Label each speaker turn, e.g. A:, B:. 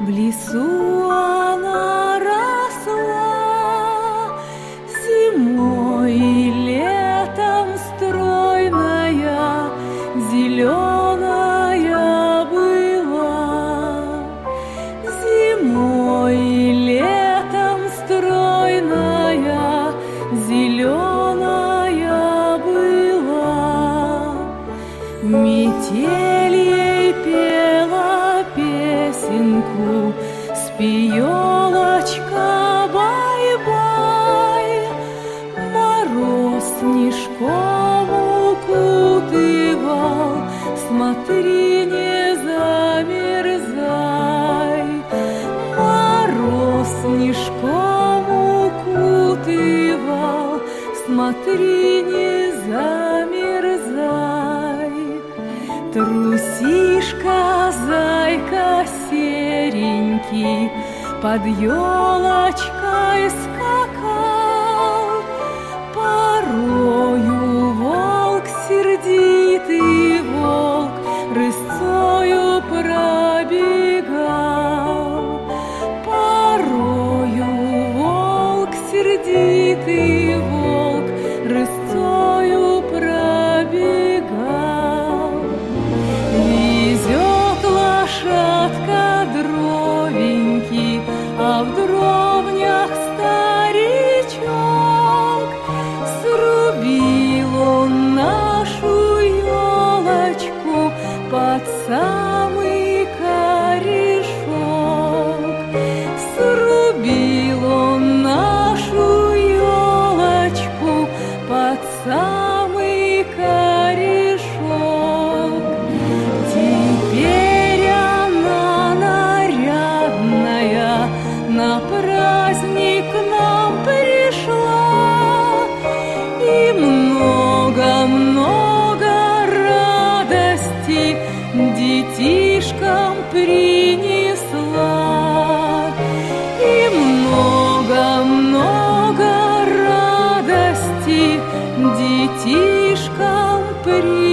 A: В лесу она росла. Зимой и летом стройная Зеленая была. Зимой и летом стройная Зеленая была. Метель песенку Спи, елочка, бай-бай Мороз снежком укутывал. Смотри, не замерзай Мороз снежком укутывал. Смотри, не замерзай. Трусишка, маленький под елочкой скакал. Порою волк сердитый волк рысцою пробегал. Порою волк сердитый Любил он нашу елочку под самый край. детишкам при.